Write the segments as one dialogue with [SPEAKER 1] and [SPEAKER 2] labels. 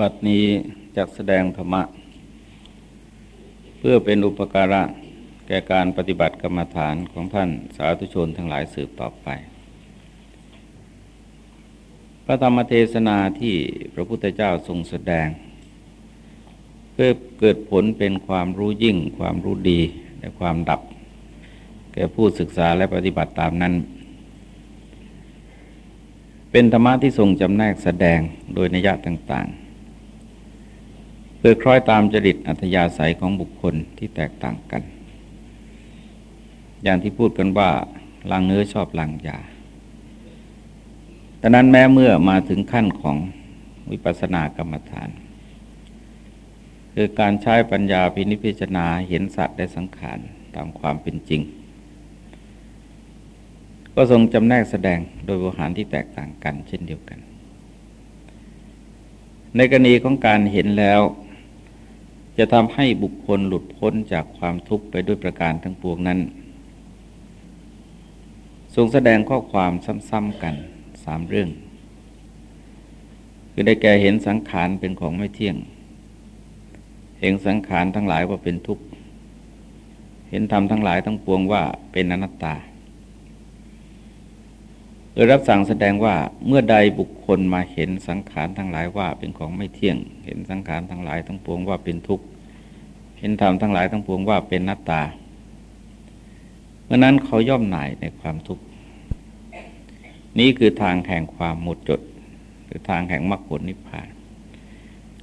[SPEAKER 1] บัดนี้จักแสดงธรรมะ เพื่อเป็นอุปการะแก่การปฏิบัติกรรมฐานของท่านสาธุชนทั้งหลายสืบต่อไป พระธรรมเทศนาที่พระพุทธเจ้าทรงแสดง เพื่อเกิดผลเป็นความรู้ยิ่ง ความรู้ดี และความดับ แก่ผู้ศึกษาและปฏิบัติตามนั้น เป็นธรรมะที่ทรงจำแนกแสดงโดยนิยะต่างๆ เพื่อคล้อยตามจริตอัธยาศัยของบุคคลที่แตกต่างกัน อย่างที่พูดกันว่าลังเนื้อชอบลังยาแต่นั้นแม้เมื่อมาถึงขั้นของวิปัสสนากรรมฐาน คือการใช้ปัญญาพินิจพิจารณาเห็นสัตว์ได้สังขารตามความเป็นจริง ก็ทรงจำแนกแสดงโดยวิหารที่แตกต่างกันเช่นเดียวกัน ในกรณีของการเห็นแล้ว จะทำให้บุคคลหลุดพ้นจากความทุกข์ไปด้วยประการทั้งปวงนั้น ทรงแสดงข้อความซ้ำๆกันสามเรื่อง คือได้แก่เห็นสังขารเป็นของไม่เที่ยง เห็นสังขารทั้งหลายว่าเป็นทุกข์ เห็นธรรมทั้งหลายทั้งปวงว่าเป็นอนัตตา โดยรับสั่งแสดงว่าเมื่อใดบุคคลมาเห็นสังขารทั้งหลายว่าเป็นของไม่เที่ยง เห็นสังขารทั้งหลายทั้งปวงว่าเป็นทุกข์ เห็นธรรมทั้งหลายทั้งปวงว่าเป็นนัตตา เมื่อนั้นเขาย่อมหน่ายในความทุกข์ นี้คือทางแห่งความหมดจด หรือทางแห่งมรรคผลนิพพาน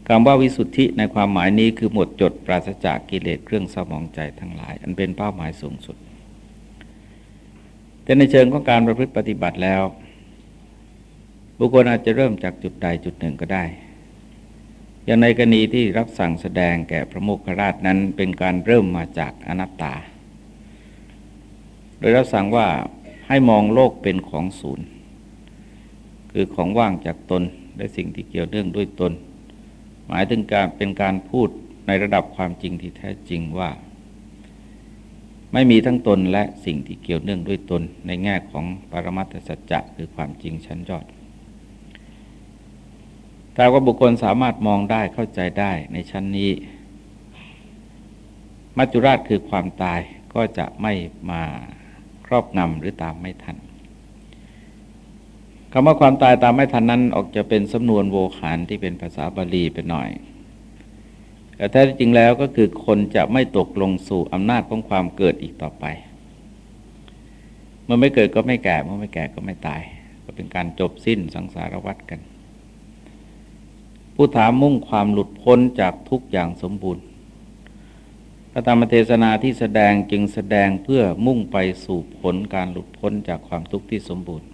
[SPEAKER 1] คำว่าวิสุทธิในความหมายนี้คือหมดจดปราศจากกิเลสเครื่องสมองใจทั้งหลาย อันเป็นเป้าหมายสูงสุด แต่ในเชิงของการประพฤติปฏิบัติแล้ว บุคคลอาจจะเริ่มจากจุดใดจุดหนึ่งก็ได้ อย่างในกรณีที่รับสั่งแสดงแก่พระโมคคราชนั้นเป็นการเริ่มมาจากอนัตตา โดยรับสั่งว่าให้มองโลกเป็นของศูนย์ คือของว่างจากตนและสิ่งที่เกี่ยวเนื่องด้วยตน หมายถึงการเป็นการพูดในระดับความจริงที่แท้จริงว่า ไม่มีทั้งตนและสิ่งที่เกี่ยวเนื่องด้วยตนในแง่ของปรมัตถสัจจะคือความจริงชั้นยอดถ้าว่าบุคคลสามารถมองได้เข้าใจได้ในชั้นนี้ มัจจุราชคือความตายก็จะไม่มาครอบงำหรือตามไม่ทันคำว่าความตายตามไม่ทันนั้นออกจะเป็นสำนวนโวหารที่เป็นภาษาบาลีไปหน่อย แต่แท้จริงแล้วก็คือคนจะไม่ตกลงสู่อำนาจของความเกิดอีกต่อไป เมื่อไม่เกิดก็ไม่แก่เมื่อไม่แก่ก็ไม่ตาย ก็เป็นการจบสิ้นสังสารวัฏกัน ผู้ถามมุ่งความหลุดพ้นจากทุกอย่างสมบูรณ์พระธรรมเทศนาที่แสดงจึงแสดงเพื่อมุ่งไปสู่ผลการหลุดพ้นจากความทุกข์ที่สมบูรณ์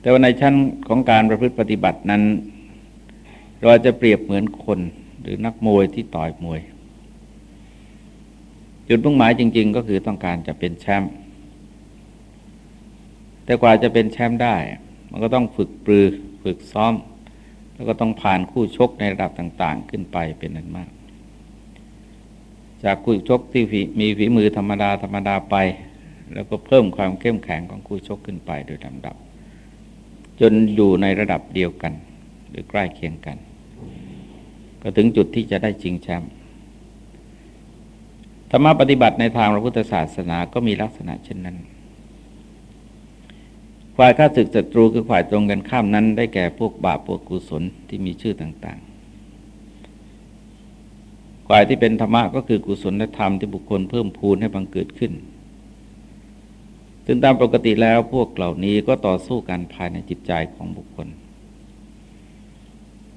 [SPEAKER 1] แต่ว่าในชั้นของการประพฤติปฏิบัตินั้น เราจะเปรียบเหมือนคนหรือนักมวยที่ต่อยมวย จุดมุ่งหมายจริง ๆ ก็คือต้องการจะเป็นแชมป์แต่กว่าจะเป็นแชมป์ได้ มันก็ต้องฝึกปรือฝึกซ้อม แล้วก็ต้องผ่านคู่ชกในระดับต่าง ๆ ขึ้นไปเป็นนั้นมาก จากคู่ชกที่มีฝีมือธรรมดาธรรมดาไป แล้วก็เพิ่มความเข้มแข็งของคู่ชกขึ้นไปโดยลำดับ จนอยู่ในระดับเดียวกัน หรือใกล้เคียงกัน ก็ถึงจุดที่จะได้จริงแชมป์ธรรมะปฏิบัติในทางพระพุทธศาสนาก็มีลักษณะเช่นนั้น ฝ่ายข้าศึกศัตรูคือฝ่ายตรงกันข้ามนั้น ได้แก่พวกบาปพวกกุศลที่มีชื่อต่างๆ ฝ่ายที่เป็นธรรมะก็คือกุศลและธรรมที่บุคคลเพิ่มพูนให้บังเกิดขึ้น ซึ่งตามปกติแล้วพวกเหล่านี้ก็ต่อสู้กันภายในจิตใจของบุคคล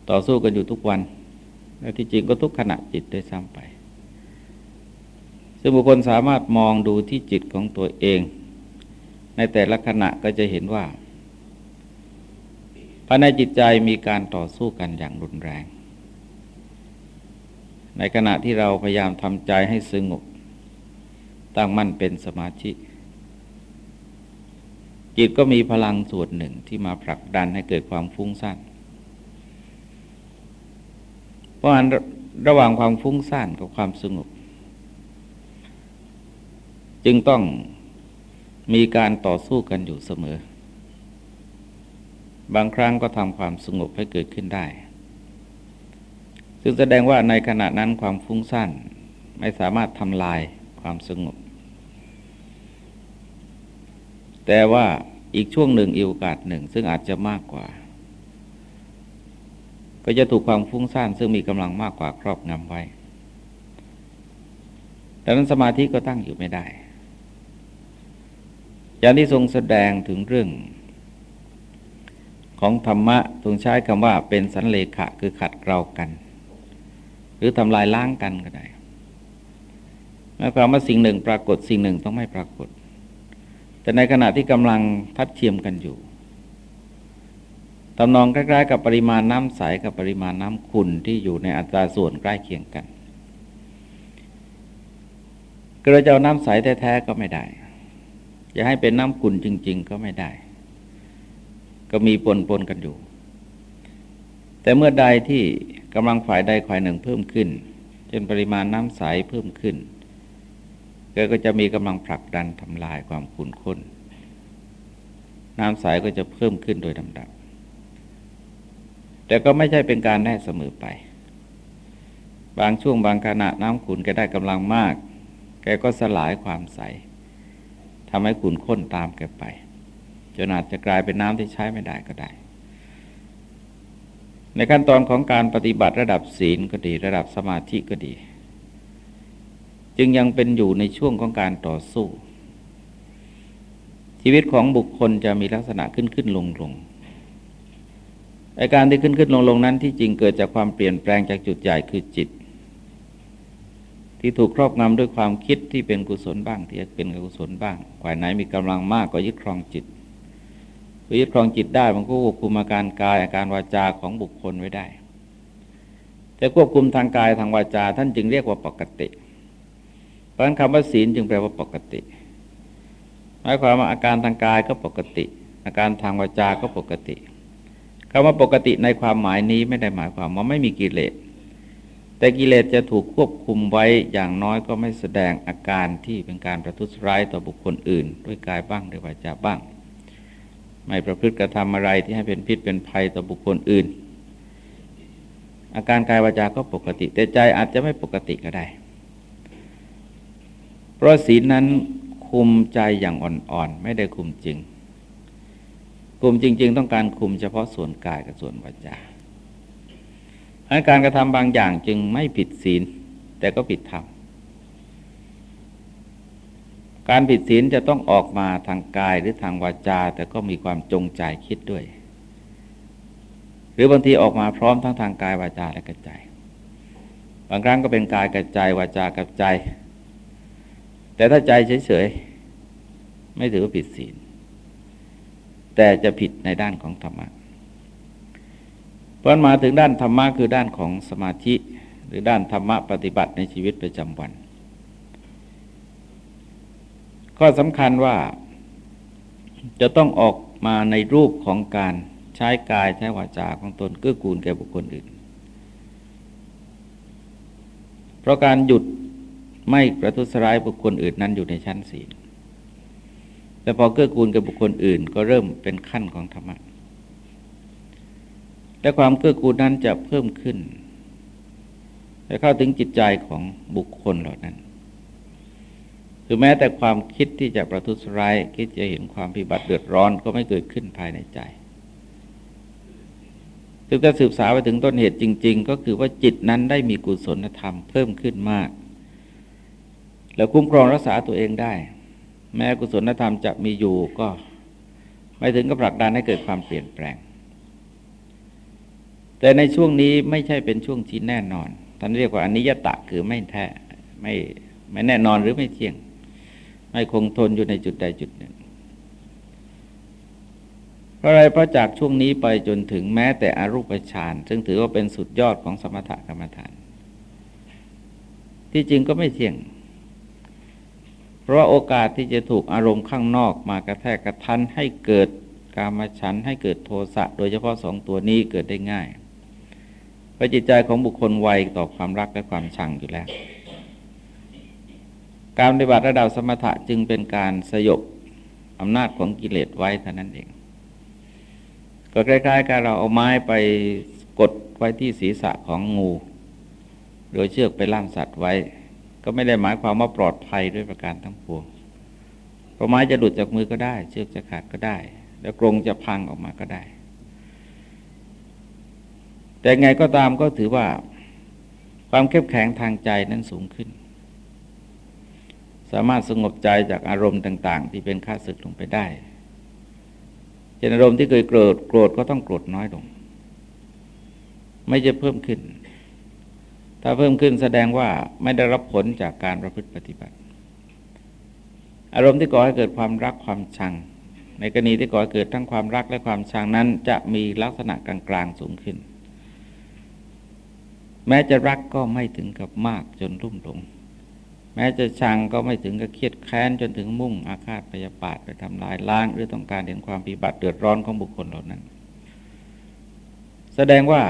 [SPEAKER 1] ต่อสู้กันอยู่ทุกวัน และที่จริงก็ทุกขณะจิตได้ซ้ำไป ซึ่งบุคคลสามารถมองดูที่จิตของตัวเอง ในแต่ละขณะก็จะเห็นว่าภายในจิตใจมีการต่อสู้กันอย่างรุนแรง ในขณะที่เราพยายามทำใจให้สงบตั้งมั่นเป็นสมาธิจิตก็มีพลังส่วนหนึ่งที่มาผลักดันให้เกิดความฟุ้งซ่าน ราะอันระหว่างความฟุ้งซ่านกับความสงบ จึงต้องมีการต่อสู้กันอยู่เสมอ บางครั้งก็ทำความสงบให้เกิดขึ้นได้ ซึ่งแสดงว่าในขณะนั้นความฟุ้งซ่านไม่สามารถทำลายความสงบ แต่ว่าอีกช่วงหนึ่งอีกโอกาสหนึ่งซึ่งอาจจะมากกว่า ก็จะถูกความฟุ้งซ่านซึ่งมีกำลังมากกว่าครอบงำไว้ดังนั้นสมาธิก็ตั้งอยู่ไม่ได้ อย่างที่ทรงแสดงถึงเรื่อง ของธรรมะทรงใช้คำว่าเป็นสันเลขะคือขัดเกลากัน หรือทำลายล้างกันก็ได้หมายความว่าสิ่งหนึ่งปรากฏสิ่งหนึ่งต้องไม่ปรากฏ แต่ในขณะที่กำลังทัดเทียมกันอยู่ ตำนองใกล้ๆกับปริมาณน้ำใสกับปริมาณน้ำขุ่นที่อยู่ในอัตราส่วนใกล้เคียงกันกระเจ้าน้ำใสแท้ๆก็ไม่ได้จะให้เป็นน้ำขุ่นจริง ๆ ก็ไม่ได้ ก็มีปนปนกันอยู่ แต่เมื่อใดที่กำลังฝ่ายใดฝ่ายหนึ่งเพิ่มขึ้นจนปริมาณน้ำใสเพิ่มขึ้นก็จะมีกำลังผลักดันทำลายความขุ่นข้น น้ำใสก็จะเพิ่มขึ้นโดยลำดับ แต่ก็ไม่ใช่เป็นการแน่เสมอไป บางช่วงบางขณะน้ำขุ่นก็ได้กำลังมาก แกก็สลายความใสทำให้ขุนข้นตามแกไป จนอาจจะกลายเป็นน้ำที่ใช้ไม่ได้ก็ได้ ในขั้นตอนของการปฏิบัติระดับศีลก็ดี ระดับสมาธิก็ดี จึงยังเป็นอยู่ในช่วงของการต่อสู้ ชีวิตของบุคคลจะมีลักษณะขึ้นขึ้นลงลง อาการที่ขึ้นขึ้นลงลงนั้นที่จริงเกิดจากความเปลี่ยนแปลงจากจุดใหญ่คือจิต ที่ถูกครอบงำด้วยความคิดที่เป็นกุศลบ้าง ที่เป็นอกุศลบ้างฝ่ายไหนมีกำลังมากก็ยึดครองจิตพอยึดครองจิตได้มันก็ควบคุมอาการกายอาการวาจาของบุคคลไว้ได้ แต่ควบคุมทางกายทางวาจา ท่านจึงเรียกว่าปกติ เพราะฉะนั้นคำว่าศีลจึงแปลว่าปกติหมายความว่าอาการทางกายก็ปกติ อาการทางวาจาก็ปกติ คำว่าปกติในความหมายนี้ไม่ได้หมายความว่าไม่มีกิเลส แต่กิเลสจะถูกควบคุมไว้อย่างน้อยก็ไม่แสดงอาการที่เป็นการประทุษร้ายต่อบุคคลอื่น ด้วยกายบ้างด้วยวาจาบ้าง ไม่ประพฤติกระทำอะไรที่ให้เป็นพิษเป็นภัยต่อบุคคลอื่น อาการกายวาจาก็ปกติ แต่ใจอาจจะไม่ปกติก็ได้ เพราะศีลนั้นคุมใจอย่างอ่อนๆไม่ได้คุมจริง คุมจริง ๆ ต้องการคุมเฉพาะส่วนกายกับส่วนวาจาการกระทำบางอย่างจึงไม่ผิดศีล แต่ก็ผิดธรรม การผิดศีลจะต้องออกมาทางกายหรือทางวาจา แต่ก็มีความจงใจคิดด้วย หรือบางทีออกมาพร้อมทั้งทางกายวาจาและกระใจ บางครั้งก็เป็นกายกระใจวาจากับใจ แต่ถ้าใจเฉยๆไม่ถือว่าผิดศีล แต่จะผิดในด้านของธรรมะพอมาถึงด้านธรรมะคือด้านของสมาธิ หรือด้านธรรมะปฏิบัติในชีวิตประจำวัน ข้อสำคัญว่าจะต้องออกมาในรูปของการใช้กายใช้วาจาของตนเกื้อกูลแก่บุคคลอื่น เพราะการหยุดไม่ประทุษร้ายบุคคลอื่นนั้นอยู่ในชั้นศีล แต่พอเกื้อกูลกับบุคคลอื่น ก็เริ่มเป็นขั้นของธรรมะและความเกื้อกูลนั้นจะเพิ่มขึ้นและเข้าถึงจิตใจของบุคคลเหล่านั้นคือแม้แต่ความคิดที่จะประทุษร้ายคิดจะเห็นความพิบัติเดือดร้อนก็ไม่เกิดขึ้นภายในใจถึงจะสืบสาวไปถึงต้นเหตุจริง ๆ ก็คือว่าจิตนั้นได้มีกุศลธรรมเพิ่มขึ้นมาก แล้วคุ้มครองรักษาตัวเองได้ แม้กุศลธรรมจะมีอยู่ก็ไม่ถึงกับผลักดันให้เกิดความเปลี่ยนแปลง แต่ในช่วงนี้ไม่ใช่เป็นช่วงที่แน่นอน ท่านเรียกว่าอนิยตะคือไม่แท้ไม่ไม่แน่นอนหรือไม่เที่ยง ไม่คงทนอยู่ในจุดใดจุดหนึ่ง เพราะอะไรเพราะจากช่วงนี้ไปจนถึงแม้แต่อรูปฌานซึ่งถือว่าเป็นสุดยอดของสมถกรรมฐาน ที่จริงก็ไม่เที่ยง เพราะโอกาสที่จะถูกอารมณ์ข้างนอกมากระแทกกระทันให้เกิดกามฉันให้เกิดโทสะโดยเฉพาะสองตัวนี้เกิดได้ง่ายพราะจิตใจของบุคคลไวต่อความรักและความชังอยู่แล้ว การปฏิบัติระดับสมถะจึงเป็นการสยบอำนาจของกิเลสไว้เท่านั้นเอง ก็คล้ายๆกับเราเอาไม้ไปกดไว้ที่ศีรษะของงู โดยเชือกไปล่ามสัตว์ไว้ ก็ไม่ได้หมายความว่าปลอดภัยด้วยประการทั้งปวงเพราะไม้จะหลุดจากมือก็ได้ เชือกจะขาดก็ได้ แล้วกรงจะพังออกมาก็ได้ แต่ไงก็ตามก็ถือว่า ความเข้มแข็งทางใจนั้นสูงขึ้น สามารถสงบใจจากอารมณ์ต่าง ๆ ที่เป็นข้าศึกลงไปได้เจนอารมณ์ที่เคยโกรธโกรธก็ต้องโกรธน้อยลง ไม่จะเพิ่มขึ้น ถ้าเพิ่มขึ้นแสดงว่าไม่ได้รับผลจากการประพฤติปฏิบัติ อารมณ์ที่ก่อให้เกิดความรักความชัง ในกรณีที่ก่อให้เกิดทั้งความรักและความชังนั้น จะมีลักษณะกลางๆสูงขึ้น แม้จะรักก็ไม่ถึงกับมากจนรุ่มหลงแม้จะชังก็ไม่ถึงกับเครียดแค้นจนถึงมุ่งอาฆาตพยาบาทไปทำลายล้าง หรือต้องการเห็นความปีบัติเดือดร้อนของบุคคลเหล่านั้น แสดงว่า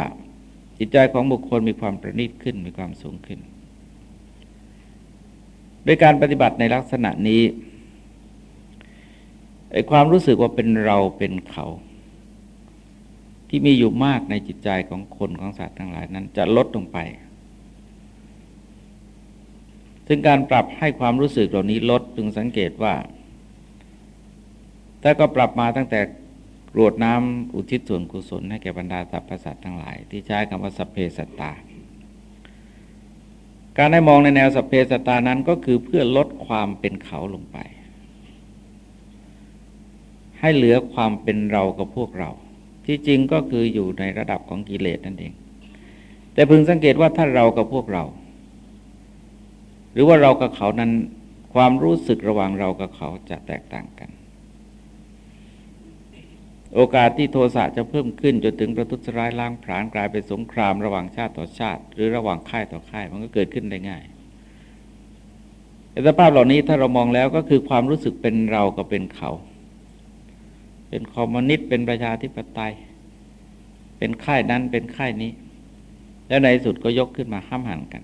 [SPEAKER 1] จิตใจของบุคคลมีความประณีตขึ้นมีความสูงขึ้น โดยการปฏิบัติในลักษณะนี้ไอ้ความรู้สึกว่าเป็นเราเป็นเขา ที่มีอยู่มากในจิตใจของคนของสัตว์ทั้งหลายนั้นจะลดลงไป ซึ่งการปรับให้ความรู้สึกเหล่านี้ลดพึงสังเกตว่าถ้าก็ปรับมาตั้งแต่ รวดน้ำอุทิศส่วนกุศลให้แก่บรรดาสรรพสัตว์ทั้งหลาย ที่ใช้คำว่าสัพเพสตา การได้มองในแนวสัพเพสตานั้นก็คือเพื่อลดความเป็นเขาลงไป ให้เหลือความเป็นเรากับพวกเรา ที่จริงก็คืออยู่ในระดับของกิเลสนั่นเอง แต่พึงสังเกตว่าถ้าเรากับพวกเรา หรือว่าเรากับเขานั้นความรู้สึกระหว่างเรากับเขาจะแตกต่างกัน โอกาสที่โทสะจะเพิ่มขึ้นจนถึงประทุษร้ายล้างผลาญกลายเป็นสงครามระหว่างชาติต่อชาติ หรือระหว่างค่ายต่อค่ายมันก็เกิดขึ้นได้ง่ายสภาพเหล่านี้ถ้าเรามองแล้วก็คือความรู้สึกเป็นเรากับเป็นเขา เป็นคอมมิวนิสต์เป็นประชาธิปไตย เป็นค่ายนั้นเป็นค่ายนี้ แล้วในสุดก็ยกขึ้นมาห้ามหันกัน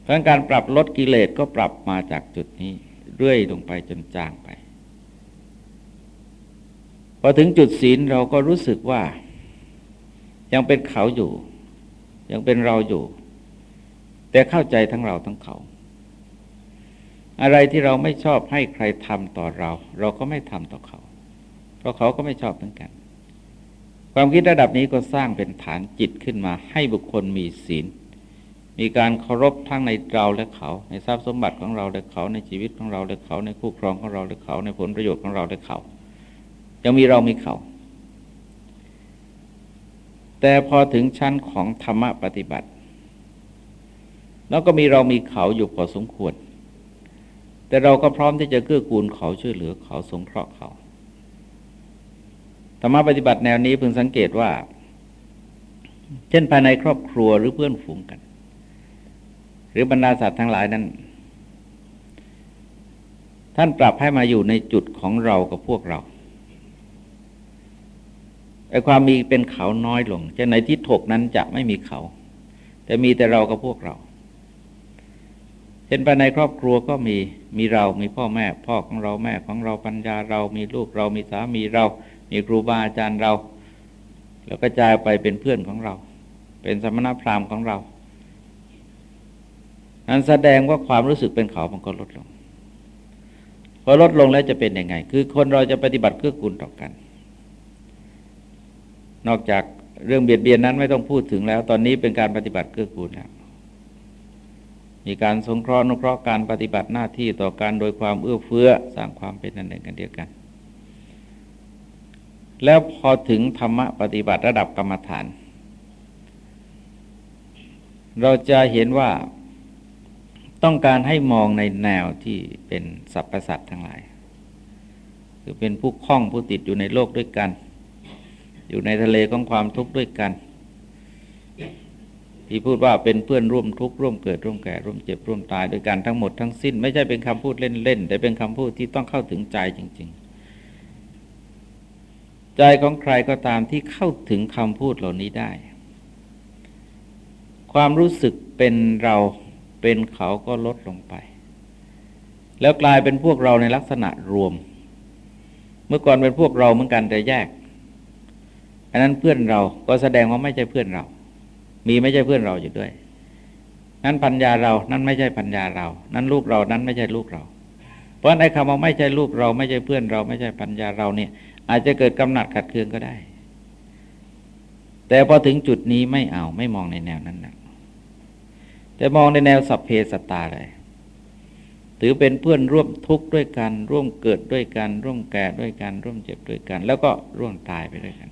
[SPEAKER 1] เพราะการปรับลดกิเลสก็ปรับมาจากจุดนี้ เรื่อยลงไปจนจางไป พอถึงจุดศีลเราก็รู้สึกว่า ยังเป็นเขาอยู่ ยังเป็นเราอยู่ แต่เข้าใจทั้งเราทั้งเขา อะไรที่เราไม่ชอบให้ใครทำต่อเรา เราก็ไม่ทำต่อเขา เพราะเขาก็ไม่ชอบเหมือนกัน ความคิดระดับนี้ก็สร้างเป็นฐานจิตขึ้นมา ให้บุคคลมีศีล มีการเคารพทั้งในเราและเขา ในทรัพย์สมบัติของเราและเขา ในชีวิตของเราและเขา ในคู่ครองของเราและเขา ในผลประโยชน์ของเราและเขา ยังมีเรามีเขา แต่พอถึงชั้นของธรรมปฏิบัติ แล้วก็มีเรามีเขาอยู่พอสมควร แต่เราก็พร้อมที่จะเกื้อกูลเขาช่วยเหลือเขาสงเคราะห์เขา ธรรมปฏิบัติแนวนี้พึงสังเกตว่า เช่นภายในครอบครัวหรือเพื่อนฝูงกัน หรือบรรดาสัตว์ทั้งหลายนั้นท่านปรับให้มาอยู่ในจุดของเรากับพวกเรา ไอ้ความมีเป็นเขาน้อยลงจะในที่ถกนั้นจะไม่มีเขา แต่มีแต่เรากับพวกเรา เช่นภายในครอบครัวก็มีมีเรา มีพ่อแม่ พ่อของเราแม่ของเราปัญญาเรา มีลูกเรา มีสามีเรา มีครูบาอาจารย์เรา แล้วก็จายไปเป็นเพื่อนของเรา เป็นสมณพราหมณ์ของเรานั้นแสดงว่าความรู้สึกเป็นเขามันก็ลดลง พอลดลงแล้วจะเป็นยังไง คือคนเราจะปฏิบัติเพื่อกูลต่อกัน นอกจากเรื่องเบียดเบียนนั้นไม่ต้องพูดถึงแล้ว ตอนนี้เป็นการปฏิบัติเพื่อกูลแล้วมีการสงเคราะห์นุเคราะห์การปฏิบัติหน้าที่ต่อการโดยความเอื้อเฟื้อสร้างความเป็นอันหนึ่งกันเดียวกัน แล้วพอถึงธรรมะปฏิบัติระดับกรรมฐาน เราจะเห็นว่าต้องการให้มองในแนวที่เป็นสรรพสัตว์ทั้งหลาย คือเป็นผู้คล้องผู้ติดอยู่ในโลกด้วยกัน อยู่ในทะเลของความทุกข์ด้วยกัน ที่พูดว่าเป็นเพื่อนร่วมทุกข์ร่วมเกิดร่วมแก่ร่วมเจ็บร่วมตายด้วยกันทั้งหมดทั้งสิ้น ไม่ใช่เป็นคำพูดเล่นๆแต่เป็นคำพูดที่ต้องเข้าถึงใจจริง ๆ ใจของใครก็ตามที่เข้าถึงคำพูดเหล่านี้ได้ ความรู้สึกเป็นเราเป็นเขาก็ลดลงไป แล้วกลายเป็นพวกเราในลักษณะรวม เมื่อก่อนเป็นพวกเราเหมือนกันแต่แยก อันนั้นเพื่อนเราก็แสดงว่าไม่ใช่เพื่อนเรา มีไม่ใช่เพื่อนเราอยู่ด้วย นั้นพัญญาเรา นั้นไม่ใช่พัญญาเรา นั้นลูกเรา นั้นไม่ใช่ลูกเรา เพราะในคำว่าไม่ใช่ลูกเรา ไม่ใช่เพื่อนเรา ไม่ใช่พัญญาเราเนี่ย อาจจะเกิดกำหนัดขัดเคืองก็ได้ แต่พอถึงจุดนี้ไม่เอาไม่มองในแนวนั้นนะแต่มองในแนวสัพเพสตาเลยถือเป็นเพื่อนร่วมทุกข์ด้วยกัน ร่วมเกิดด้วยกัน ร่วมแก่ด้วยกัน ร่วมเจ็บด้วยกัน แล้วก็ร่วมตายไปด้วยกัน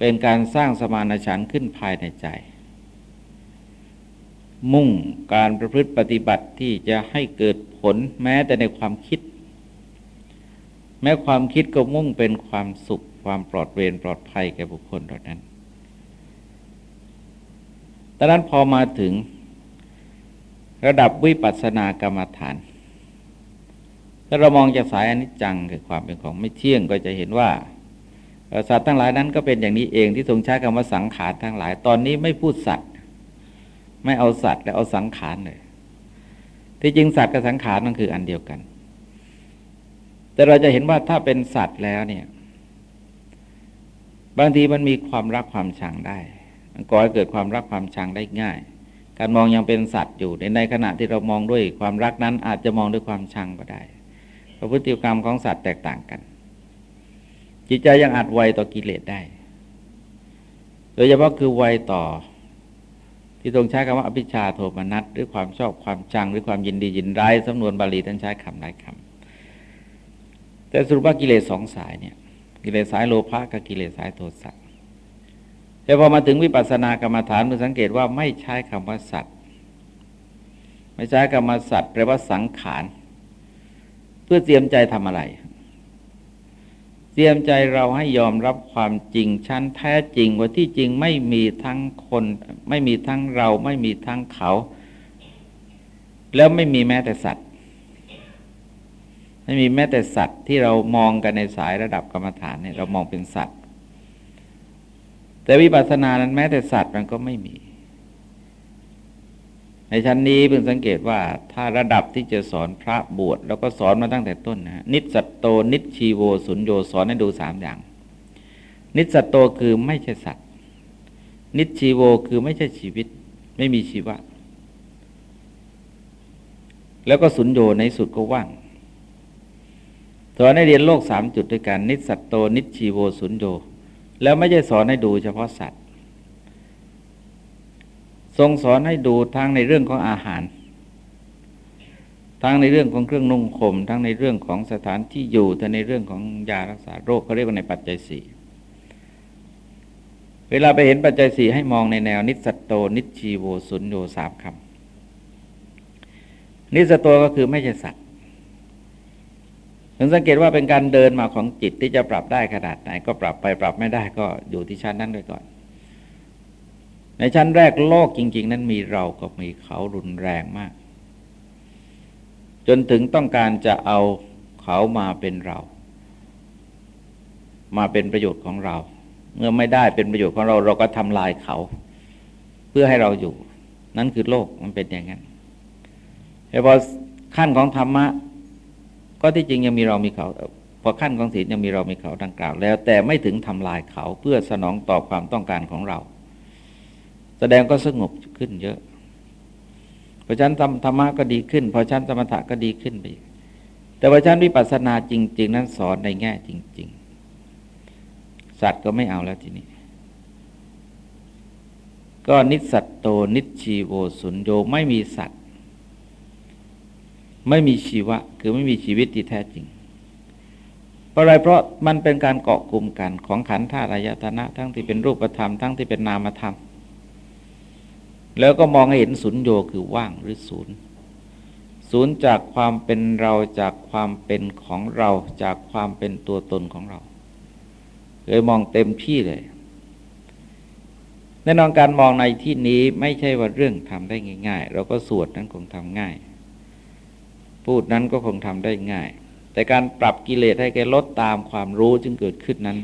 [SPEAKER 1] เป็นการสร้างสมานฉันท์ขึ้นภายในใจ มุ่งการประพฤติปฏิบัติที่จะให้เกิดผลแม้แต่ในความคิด แม้ความคิดก็มุ่งเป็นความสุขความปลอดเวรปลอดภัยแก่บุคคลเหล่านั้นดังนั้นพอมาถึงระดับวิปัสสนากรรมฐาน ถ้าเรามองจากสายอนิจจังคือความเป็นของไม่เที่ยงก็จะเห็นว่า สัตว์ทั้งหลายนั้นก็เป็นอย่างนี้เองที่ทรงใช้คำว่าสังขารทั้งหลาย ตอนนี้ไม่พูดสัตว์ ไม่เอาสัตว์แล้วเอาสังขารเลย ที่จริงสัตว์กับสังขารนั่นคืออันเดียวกัน แต่เราจะเห็นว่าถ้าเป็นสัตว์แล้วเนี่ย บางทีมันมีความรักความชังได้มันก่อให้เกิดความรักความชังได้ง่าย การมองยังเป็นสัตว์อยู่ในในขณะที่เรามองด้วยความรักนั้นอาจจะมองด้วยความชังก็ได้พฤติกรรมของสัตว์แตกต่างกัน จิตใจยังอาจไวต่อกิเลสได้ โดยเฉพาะคือไวต่อ ที่ตรงใช้คำว่าอภิชาโทมนัสหรือความชอบความชังหรือความยินดียินร้ายสำนวนบาลีท่านใช้คำหลายคำแต่สรุปว่ากิเลสสองสายเนี่ย กิเลสสายโลภะกับกิเลสสายโทสะแต่พอมาถึงวิปัสสนากรรมฐานมันสังเกตว่าไม่ใช้คำว่าสัตว์ไม่ใช้คำว่าสัตว์แปลว่าสังขารเพื่อเตรียมใจทำอะไร รียมใจเราให้ยอมรับความจริงชั้นแท้จริงว่าที่จริงไม่มีทั้งคน ไม่มีทั้งเราไม่มีทั้งเขา แล้วไม่มีแม้แต่สัตว์ ไม่มีแม้แต่สัตว์ที่เรามองกันในสายระดับกรรมฐานเนี่ยเรามองเป็นสัตว์ แต่วิปัสสนานั้นแม้แต่สัตว์มันก็ไม่มี ในชั้นนี้เพิ่งสังเกตว่าถ้าระดับที่จะสอนพระบวชแล้วก็สอนมาตั้งแต่ต้นนะนิสัตโตนิชชีโวสุญโญสอนให้ดูสามอย่าง นิสสัตโตคือไม่ใช่สัตว์ นิชชีโวคือไม่ใช่ชีวิต ไม่มีชีวะ แล้วก็สุญโญในสุดก็ว่างสอนให้เรียนโลกสามจุดด้วยกันนิสสัตโตนิชชีโวสุญโญแล้วไม่ใช่สอนให้ดูเฉพาะสัตว์ ทรงสอนให้ดูทั้งในเรื่องของอาหาร ทั้งในเรื่องของเครื่องนุ่งห่มทั้งในเรื่องของสถานที่อยู่ทั้งในเรื่องของยารักษาโรคเขาเรียกว่าในปัจจัยสี่เวลาไปเห็นปัจจัยสี่ให้มองในแนวนิสัตโต นิชีโวสุนโยสามคำนิสัตโตก็คือไม่ใช่สัตว์ถึงสังเกตว่าเป็นการเดินมาของจิตที่จะปรับได้ขนาดไหน ก็ปรับไปปรับไม่ได้ก็อยู่ที่ชั้นนั้นไปก่อน ในชั้นแรกโลกจริง ๆ นั้นมีเรากับมีเขารุนแรงมาก จนถึงต้องการจะเอาเขามาเป็นเรา มาเป็นประโยชน์ของเรา เมื่อไม่ได้เป็นประโยชน์ของเรา เราก็ทำลายเขา เพื่อให้เราอยู่ นั่นคือโลกมันเป็นอย่างนั้นแต่พอขั้นของธรรมะ ก็ที่จริงยังมีเรามีเขาพอขั้นของศีลยังมีเรามีเขาดังกล่าวแล้ว แต่ไม่ถึงทำลายเขาเพื่อสนองตอบความต้องการของเรา แสดงก็สงบขึ้นเยอะพอชั้นธรรมะก็ดีขึ้น พอชั้นสมถะก็ดีขึ้นไป แต่พอชั้นวิปัสสนาจริง ๆ นั้นสอนในแง่จริง ๆ สัตว์ก็ไม่เอาแล้วทีนี้ ก็นิสัตโตนิชีโวสุนโยไม่มีสัตว์ ไม่มีชีวะ คือไม่มีชีวิตที่แท้จริงเพราะอะไรเพราะมันเป็นการเกาะกลุ่มกันของขันธ์ธาตุอายตนะ ทั้งที่เป็นรูปธรรมทั้งที่เป็นนามธรรม แล้วก็มองเห็นศูนย์โยคือว่างหรือศูนย์ศูนย์จากความเป็นเราจากความเป็นของเราจากความเป็นตัวตนของเราเลยมองเต็มที่เลยแน่นอนการมองในที่นี้ไม่ใช่ว่าเรื่องทำได้ง่าย ๆ เราก็สวดนั้นคงทำง่าย พูดนั้นก็คงทำได้ง่าย แต่การปรับกิเลสให้แกลดตามความรู้จึงเกิดขึ้นนั้น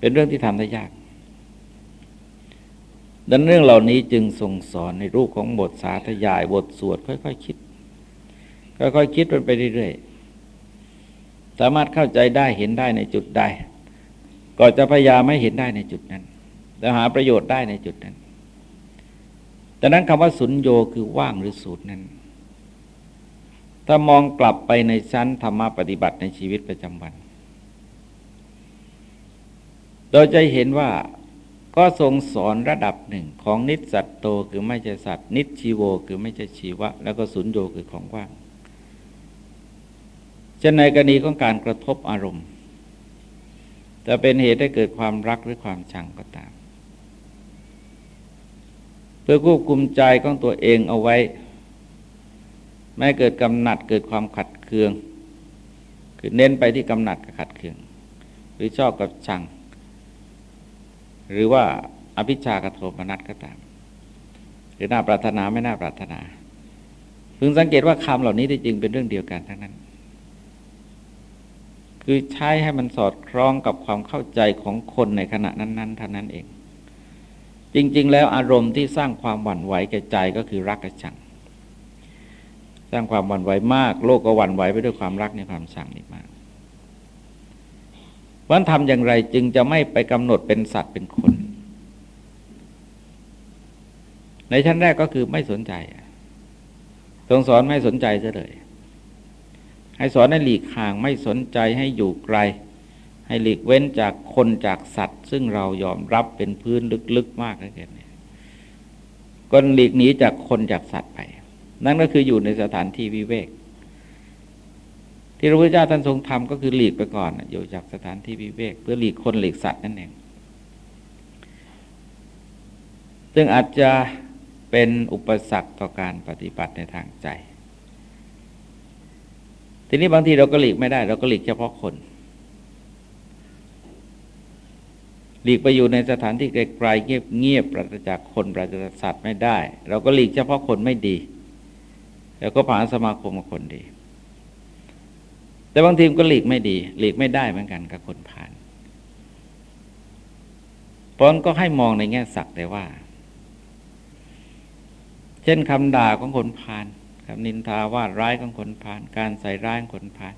[SPEAKER 1] เป็นเรื่องที่ทำได้ยาก ดังเรื่องเหล่านี้จึงส่งสอนในรูปของบทสาธยายบทสวดค่อยๆคคิด ค่อยๆคคิดมันไปเรื่อยๆสามารถเข้าใจได้เห็นได้ในจุดใดก็จะพยายามไม่เห็นได้ในจุดนั้นแต่หาประโยชน์ได้ในจุดนั้นดังนั้นคำว่าสุญโยคือว่างหรือสูตรนั้น ถ้ามองกลับไปในชั้นธรรมะปฏิบัติในชีวิตประจำวัน เราจะเห็นว่า ก็ทรงสอนระดับหนึ่งของนิสัตโตคือไม่ใช่สัตว์ นิชีโวคือไม่ใช่ชีวะ แล้วก็สุญโยคือของว่างเช่นในกรณีของการกระทบอารมณ์จะเป็นเหตุให้เกิดความรักหรือความชังก็ตาม เพื่อควบคุมใจของตัวเองเอาไว้ ไม่เกิดกำหนัดเกิดความขัดเคือง คือเน้นไปที่กำหนัดกับขัดเคือง หรือชอบกับชัง หรือว่าอภิชากระโทมนัสก็ตาม หรือน่าปรารถนาไม่น่าปรารถนาพึงสังเกตว่าคำเหล่านี้ที่จริงเป็นเรื่องเดียวกันทั้งนั้น คือใช้ให้มันสอดคล้องกับความเข้าใจของคนในขณะนั้น ๆ เท่านั้นเอง จริง ๆ แล้วอารมณ์ที่สร้างความหวั่นไหวแก่ใจก็คือรักกับชัง สร้างความหวั่นไหวมาก โลกก็หวั่นไหวไปด้วยความรักในความชังนี่มาก วันทำอย่างไรจึงจะไม่ไปกำหนดเป็นสัตว์เป็นคน ในชั้นแรกก็คือไม่สนใจทรงสอนไม่สนใจเลยให้สอนให้หลีกห่างไม่สนใจให้อยู่ไกล ให้หลีกเว้นจากคนจากสัตว์ ซึ่งเรายอมรับเป็นพื้นลึกๆมากเลยเนี่ยก็หลีกหนีจากคนจากสัตว์ไป นั่นก็คืออยู่ในสถานที่วิเวก ที่พระพุทธเจ้าท่านทรงทำก็คือหลีกไปก่อน อยู่จากสถานที่วิเวก เพื่อหลีกคนหลีกสัตว์นั่นเอง ซึ่งอาจจะเป็นอุปสรรคต่อการปฏิบัติในทางใจ ทีนี้บางทีเราก็หลีกไม่ได้ เราก็หลีกเฉพาะคน หลีกไปอยู่ในสถานที่ไกลๆเงียบเงียบปราศจากคนปราศจากสัตว์ไม่ได้ เราก็หลีกเฉพาะคนไม่ดี แล้วก็ผ่านสมาคมกับคนดี แต่บางทีมก็หลีกไม่ดี หลีกไม่ได้เหมือนกันกับคนผ่านเพราะนั้นก็ให้มองในแง่สักแต่ว่า เช่นคำด่าของคนผ่านคำนินทาว่าร้ายของคนผ่าน การใส่ร้ายของคนผ่าน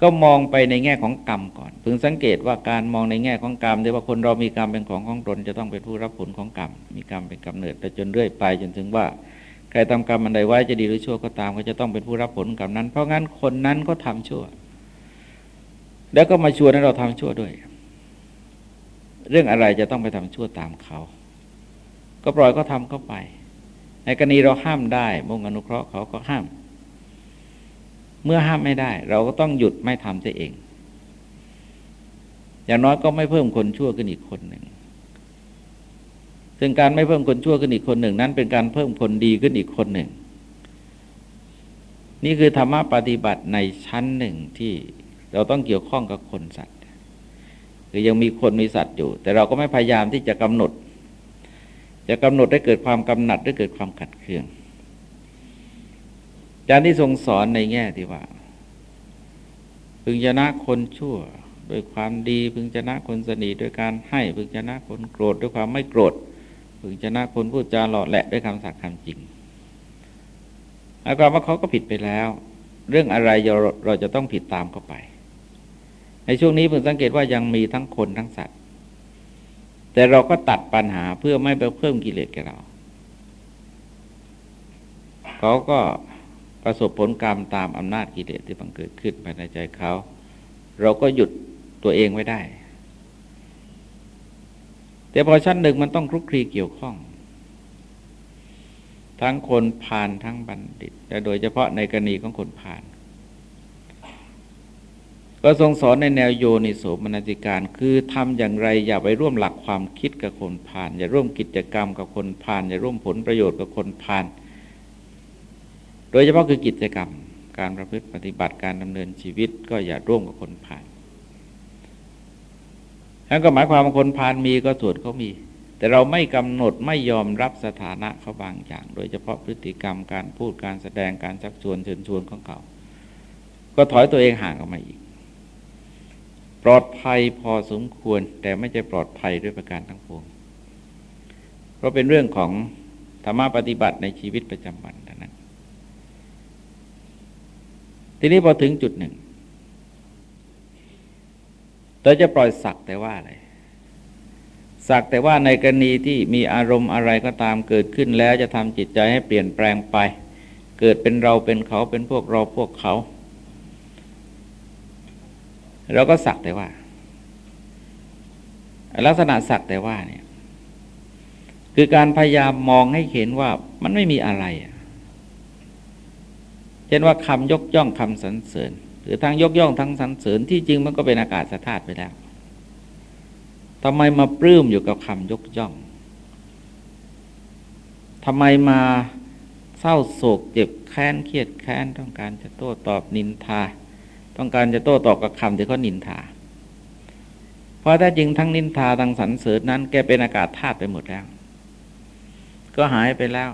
[SPEAKER 1] ก็มองไปในแง่ของกรรมก่อนพึงสังเกตว่าการมองในแง่ของกรรมที่ว่าคนเรามีกรรมเป็นของของตนจะต้องเป็นผู้รับผลของกรรมมีกรรมเป็นกำเนิดไปจนเรื่อยไปจนถึงว่า ใครทำกรรมอันใดไว้จะดีหรือชั่วก็ตาม ก็จะต้องเป็นผู้รับผลกรรมนั้น เพราะงั้นคนนั้นก็ทำชั่ว แล้วก็มาชวนให้เราทำชั่วด้วย เรื่องอะไรจะต้องไปทำชั่วตามเขา ก็ปล่อยก็ทำเข้าไป ในกรณีเราห้ามได้มุ่งอนุเคราะห์เขาก็ห้าม เมื่อห้ามไม่ได้ เราก็ต้องหยุดไม่ทำตัวเอง อย่างน้อยก็ไม่เพิ่มคนชั่วขึ้นอีกคนหนึ่ง ซึ่งการไม่เพิ่มคนชั่วขึ้นอีกคนหนึ่ง นั้นเป็นการเพิ่มคนดีขึ้นอีกคนหนึ่ง นี่คือธรรมะปฏิบัติในชั้นหนึ่งที่เราต้องเกี่ยวข้องกับคนสัตว์คือยังมีคนมีสัตว์อยู่ แต่เราก็ไม่พยายามที่จะกำหนด จะกำหนดได้เกิดความกำหนัดได้เกิดความขัดเคืองอาจารย์ที่ทรงสอนในแง่ที่ว่า พึงชนะคนชั่วด้วยความดี พึงชนะคนสนิทด้วยการให้พึงชนะคนโกรธด้วยความไม่โกรธ พึงชนะคนพูดจาหล่อแหละด้วยคำสัตย์คำจริงหมายความว่าเขาก็ผิดไปแล้ว เรื่องอะไรเราเราจะต้องผิดตามเข้าไป ในช่วงนี้พึงสังเกตว่ายังมีทั้งคนทั้งสัตว์ แต่เราก็ตัดปัญหาเพื่อไม่ไปเพิ่มกิเลสแก่เรา เขาก็ประสบผลกรรมตามอำนาจกิเลสที่บังเกิดขึ้นภายในใจเขา เราก็หยุดตัวเองไว้ได้ แต่พอชั้นหนึ่งมันต้องคลุกคลีเกี่ยวข้อง ทั้งคนผ่านทั้งบัณฑิตแต่โดยเฉพาะในกรณีของคนผ่าน ก็ทรงสอนในแนวโยนิโสมนสิการคือทำอย่างไรอย่าไปร่วมหลักความคิดกับคนผ่าน อย่าร่วมกิจกรรมกับคนผ่าน อย่าร่วมผลประโยชน์กับคนผ่าน โดยเฉพาะคือกิจกรรมการประพฤติปฏิบัติการดำเนินชีวิตก็อย่าร่วมกับคนผ่าน นั่นก็หมายความว่าคนผ่านมีก็ส่วนเขามี แต่เราไม่กำหนดไม่ยอมรับสถานะเขาบางอย่าง โดยเฉพาะพฤติกรรมการพูดการแสดงการชักชวนเชิญชวนของเขา ก็ถอยตัวเองห่างออกมาอีก ปลอดภัยพอสมควร แต่ไม่ใช่ปลอดภัยด้วยประการทั้งปวงเพราะเป็นเรื่องของธรรมะปฏิบัติในชีวิตประจำวันนั้น ทีนี้พอถึงจุดหนึ่ง เราจะปล่อยสักแต่ว่าอะไรสักแต่ว่าในกรณีที่มีอารมณ์อะไรก็ตามเกิดขึ้นแล้วจะทำจิตใจให้เปลี่ยนแปลงไป เกิดเป็นเราเป็นเขาเป็นพวกเราพวกเขาเราก็สักแต่ว่า ลักษณะสักแต่ว่าเนี่ย คือการพยายามมองให้เห็นว่ามันไม่มีอะไรเช่นว่าคำยกย่องคำสรรเสริญ หรือทั้งยกย่องทั้งสรรเสริญที่จริงมันก็เป็นอากาศสธาตุไปแล้วทำไมมาปลื้มอยู่กับคำยกย่องทำไมมาเศร้าโศกเจ็บแค้นเครียดแค้นต้องการจะโต้ตอบนินทา ต้องการจะโต้ตอบกับคำที่เขานินทา เพราะถ้าจริงทั้งนินทาทั้งสรรเสริญนั้น แกเป็นอากาศธาตุไปหมดแล้ว ก็หายไปแล้ว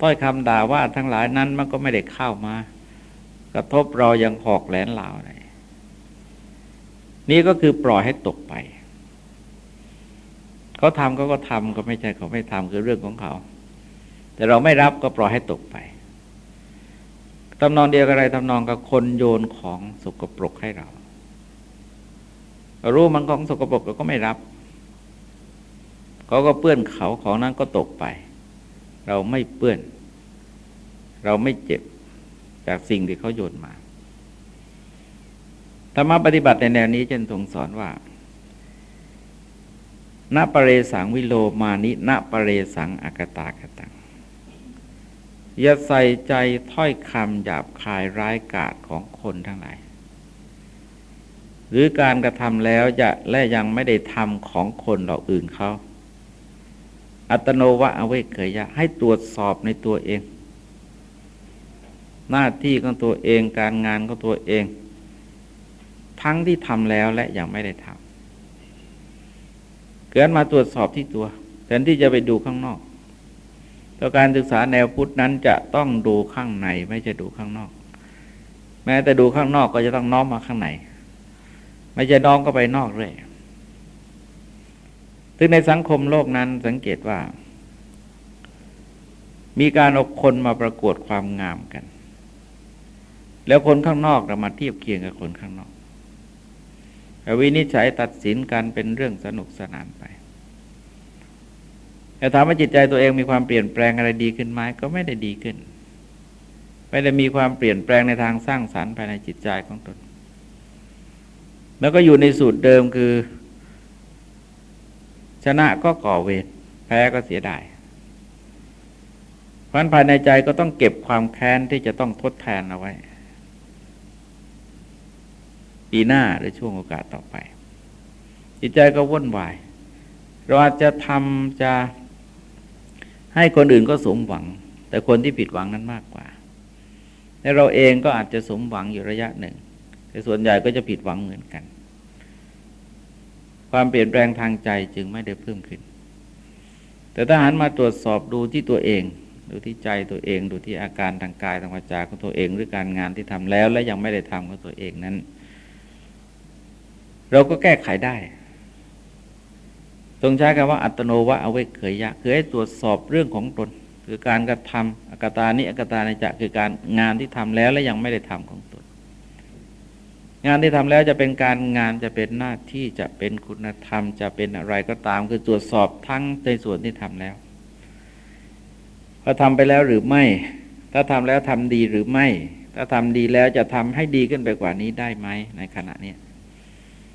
[SPEAKER 1] ถ้อยคำด่าว่าทั้งหลายนั้นมันก็ไม่ได้เข้ามา กระทบเรายังหอกแหลนเหล่าเลยนี่ก็คือปล่อยให้ตกไป เขาทำเขาก็ทำก็ไม่ใช่เขาไม่ทำคือเรื่องของเขา แต่เราไม่รับก็ปล่อยให้ตกไปทำนองเดียวกันอะไรทำนองกับคนโยนของสกปรกให้เรารู้มันของสกปรกเราก็ไม่รับ เขาก็เปื้อนเขาของนั้นก็ตกไป เราไม่เปื้อน เราไม่เจ็บ จากสิ่งที่เขาโยนมาธรรมะปฏิบัติในแนวนี้จึงทรงสอนว่าณปเรสังวิโลมานิณปเรสังอากตากตัง อย่าใส่ใจถ้อยคำหยาบคายร้ายกาจของคนทั้งหลาย หรือการกระทำแล้วจะและยังไม่ได้ทำของคนเหล่าอื่นเขา อัตโนวะอเวกเขยะให้ตรวจสอบในตัวเอง หน้าที่ของตัวเองการงานของตัวเอง ทั้งที่ทำแล้วและยังไม่ได้ทำเกิดมาตรวจสอบที่ตัวแทนที่จะไปดูข้างนอกต่อการศึกษาแนวพุทธนั้นจะต้องดูข้างในไม่จะดูข้างนอก แม้แต่ดูข้างนอกก็จะต้องน้อมมาข้างในไม่จะน้อมก็ไปนอกเลยซึ่งในสังคมโลกนั้นสังเกตว่า มีการเอาคนมาประกวดความงามกัน แล้วคนข้างนอกเรามาเทียบเคียงกับคนข้างนอกวินิจฉัยตัดสินกันเป็นเรื่องสนุกสนานไป แต่ถามว่าจิตใจตัวเองมีความเปลี่ยนแปลงอะไรดีขึ้นไหมก็ไม่ได้ดีขึ้น ไม่ได้มีความเปลี่ยนแปลงในทางสร้างสารรค์ภายในจิตใจของตน แล้วก็อยู่ในสูตรเดิมคือ ชนะก็ก่อเวรแพ้ก็เสียดายเพราะภายในใจก็ต้องเก็บความแค้นที่จะต้องทดแทนเอาไว้ ปีหน้าหรือช่วงโอกาสต่อไป จิตใจก็วุ่นวาย เราอาจจะทำจะให้คนอื่นก็สมหวัง แต่คนที่ผิดหวังนั้นมากกว่าและเราเองก็อาจจะสมหวังอยู่ระยะหนึ่ง แต่ส่วนใหญ่ก็จะผิดหวังเหมือนกัน ความเปลี่ยนแปลงทางใจจึงไม่ได้เพิ่มขึ้น แต่ถ้าหันมาตรวจสอบดูที่ตัวเอง ดูที่ใจตัวเอง ดูที่อาการทางกายทางวาจาของตัวเอง หรือการงานที่ทำแล้ว และยังไม่ได้ทำของตัวเองนั้น เราก็แก้ไขได้ ตรงใช้คำว่าอัตโนวะเอาไว้เขยยะ คือให้ตรวจสอบเรื่องของตน คือการกระทำอากตานิอากตาในจะคือการงานที่ทำแล้วและยังไม่ได้ทำของตน งานที่ทำแล้วจะเป็นการงานจะเป็นหน้าที่จะเป็นคุณธรรม จะเป็นอะไรก็ตาม คือตรวจสอบทั้งในส่วนที่ทำแล้วพอทำไปแล้วหรือไม่ ถ้าทำแล้วทำดีหรือไม่ ถ้าทำดีแล้วจะทำให้ดีขึ้นไปกว่านี้ได้ไหมในขณะนี้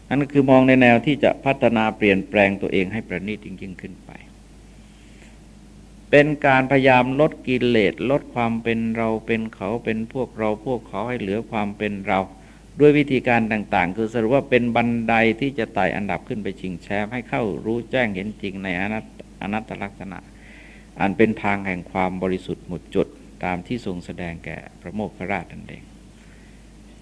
[SPEAKER 1] นั่นคือมองในแนวที่จะพัฒนาเปลี่ยนแปลงตัวเองให้ประณีตยิ่งขึ้นไป เป็นการพยายามลดกิเลสลดความเป็นเราเป็นเขาเป็นพวกเราพวกเขาให้เหลือความเป็นเรา ด้วยวิธีการต่างๆ คือสรุปว่าเป็นบันไดที่จะไต่อันดับขึ้นไปชิงแชมป์ให้เข้ารู้แจ้งเห็นจริงในอนัตอนัตตลักษณะ อันเป็นทางแห่งความบริสุทธิ์หมดจดตามที่ทรงแสดงแก่พระโมคคราชนั่นเอง